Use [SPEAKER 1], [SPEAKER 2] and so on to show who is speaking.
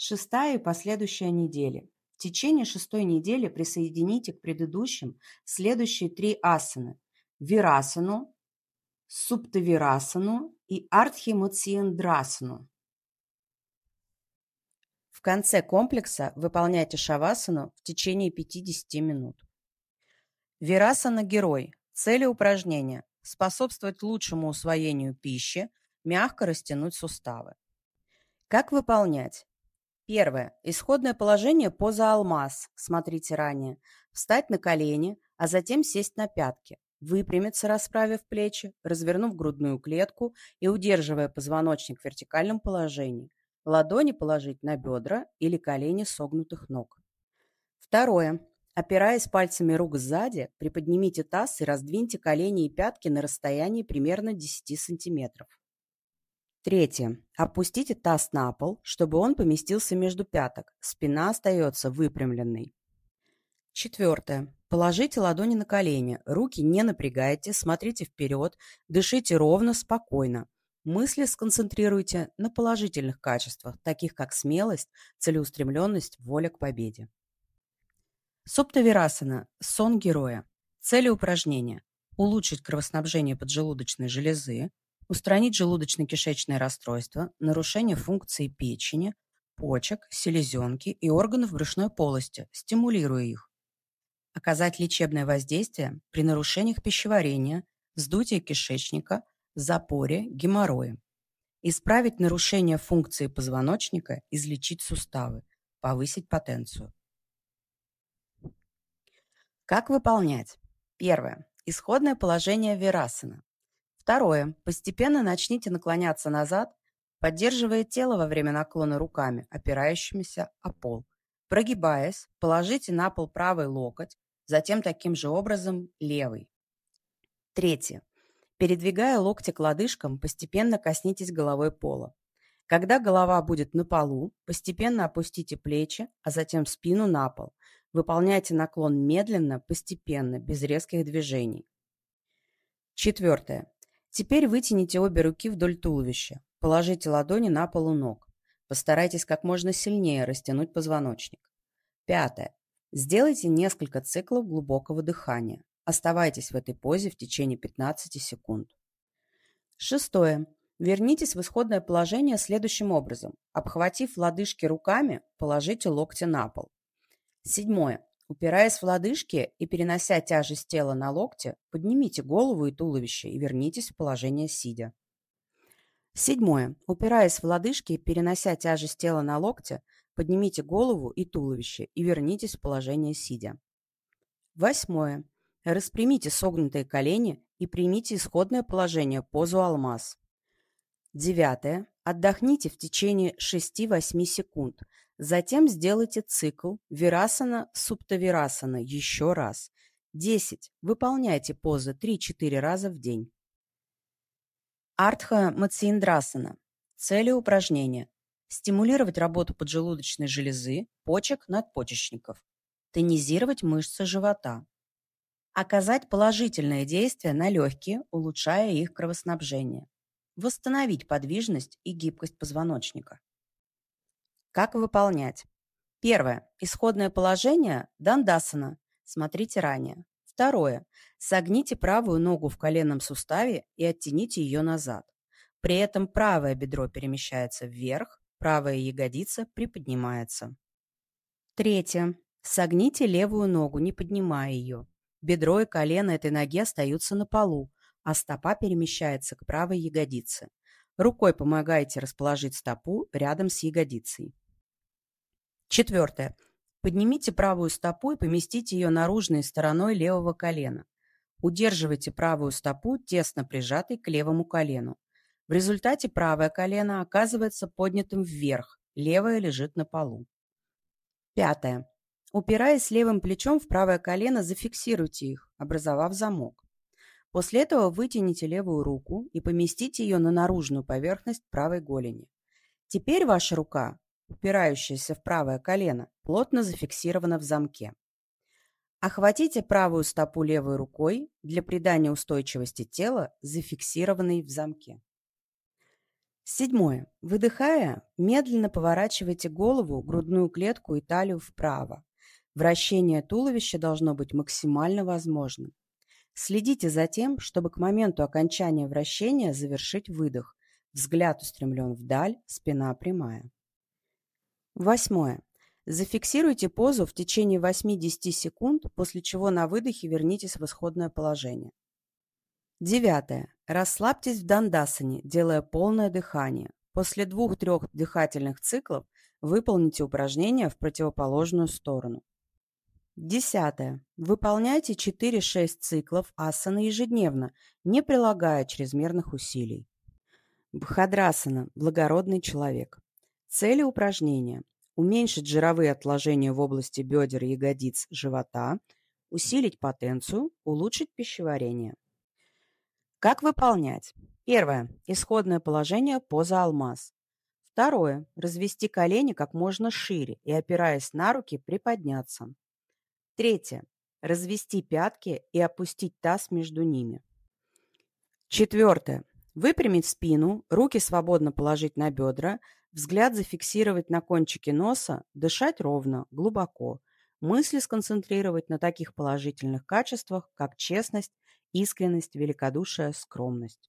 [SPEAKER 1] Шестая и последующая недели. В течение шестой недели присоедините к предыдущим следующие три асаны – вирасану, суптавирасану и артхимоциендрасану. В конце комплекса выполняйте шавасану в течение 50 минут. Вирасана – герой. Цели упражнения – способствовать лучшему усвоению пищи, мягко растянуть суставы. Как выполнять? Первое. Исходное положение поза алмаз. Смотрите ранее. Встать на колени, а затем сесть на пятки. Выпрямиться, расправив плечи, развернув грудную клетку и удерживая позвоночник в вертикальном положении. Ладони положить на бедра или колени согнутых ног. Второе. Опираясь пальцами рук сзади, приподнимите таз и раздвиньте колени и пятки на расстоянии примерно 10 сантиметров. Третье. Опустите таз на пол, чтобы он поместился между пяток. Спина остается выпрямленной. Четвертое. Положите ладони на колени, руки не напрягайте, смотрите вперед, дышите ровно, спокойно. Мысли сконцентрируйте на положительных качествах, таких как смелость, целеустремленность, воля к победе. Суптавирасана – сон героя. Цели упражнения – улучшить кровоснабжение поджелудочной железы, устранить желудочно-кишечное расстройство, нарушение функции печени, почек, селезенки и органов брюшной полости, стимулируя их. Оказать лечебное воздействие при нарушениях пищеварения, вздутии кишечника, запоре, геморрое. Исправить нарушение функции позвоночника, излечить суставы, повысить потенцию. Как выполнять? Первое. Исходное положение Верасана. Второе. Постепенно начните наклоняться назад, поддерживая тело во время наклона руками, опирающимися о пол. Прогибаясь, положите на пол правый локоть, затем таким же образом левый. Третье. Передвигая локти к лодыжкам, постепенно коснитесь головой пола. Когда голова будет на полу, постепенно опустите плечи, а затем спину на пол. Выполняйте наклон медленно, постепенно, без резких движений. Четвертое. Теперь вытяните обе руки вдоль туловища. Положите ладони на полу ног. Постарайтесь как можно сильнее растянуть позвоночник. Пятое. Сделайте несколько циклов глубокого дыхания. Оставайтесь в этой позе в течение 15 секунд. Шестое. Вернитесь в исходное положение следующим образом. Обхватив лодыжки руками, положите локти на пол. Седьмое. Упираясь в лодыжки и перенося тяжесть тела на локти, поднимите голову и туловище и вернитесь в положение сидя. Седьмое. Упираясь в лодыжки и перенося тяжесть тела на локти, поднимите голову и туловище и вернитесь в положение сидя. Восьмое. Распрямите согнутые колени и примите исходное положение позу алмаз. Девятое. Отдохните в течение 6-8 секунд, Затем сделайте цикл Вирасана Суптавирасана еще раз. 10. Выполняйте позы 3-4 раза в день. Артха Мацииндрасана. Цели упражнения. Стимулировать работу поджелудочной железы, почек, надпочечников. Тонизировать мышцы живота. Оказать положительное действие на легкие, улучшая их кровоснабжение. Восстановить подвижность и гибкость позвоночника. Как выполнять? Первое. Исходное положение Дандасана. Смотрите ранее. Второе. Согните правую ногу в коленном суставе и оттяните ее назад. При этом правое бедро перемещается вверх, правая ягодица приподнимается. Третье. Согните левую ногу, не поднимая ее. Бедро и колено этой ноги остаются на полу, а стопа перемещается к правой ягодице. Рукой помогайте расположить стопу рядом с ягодицей. Четвертое. Поднимите правую стопу и поместите ее наружной стороной левого колена. Удерживайте правую стопу, тесно прижатой к левому колену. В результате правое колено оказывается поднятым вверх, левое лежит на полу. Пятое. Упираясь левым плечом в правое колено, зафиксируйте их, образовав замок. После этого вытяните левую руку и поместите ее на наружную поверхность правой голени. Теперь ваша рука упирающаяся в правое колено, плотно зафиксирована в замке. Охватите правую стопу левой рукой для придания устойчивости тела, зафиксированной в замке. Седьмое. Выдыхая, медленно поворачивайте голову, грудную клетку и талию вправо. Вращение туловища должно быть максимально возможным. Следите за тем, чтобы к моменту окончания вращения завершить выдох. Взгляд устремлен вдаль, спина прямая. Восьмое. Зафиксируйте позу в течение 8-10 секунд, после чего на выдохе вернитесь в исходное положение. Девятое. Расслабьтесь в дандасане, делая полное дыхание. После двух-трех дыхательных циклов выполните упражнение в противоположную сторону. Десятое. Выполняйте 4-6 циклов асаны ежедневно, не прилагая чрезмерных усилий. Бхадрасана – благородный человек. Цели упражнения – уменьшить жировые отложения в области бедер, ягодиц, живота, усилить потенцию, улучшить пищеварение. Как выполнять? Первое. Исходное положение поза алмаз. Второе. Развести колени как можно шире и, опираясь на руки, приподняться. Третье. Развести пятки и опустить таз между ними. Четвертое. Выпрямить спину, руки свободно положить на бедра, взгляд зафиксировать на кончике носа, дышать ровно, глубоко. Мысли сконцентрировать на таких положительных качествах, как честность, искренность, великодушие, скромность.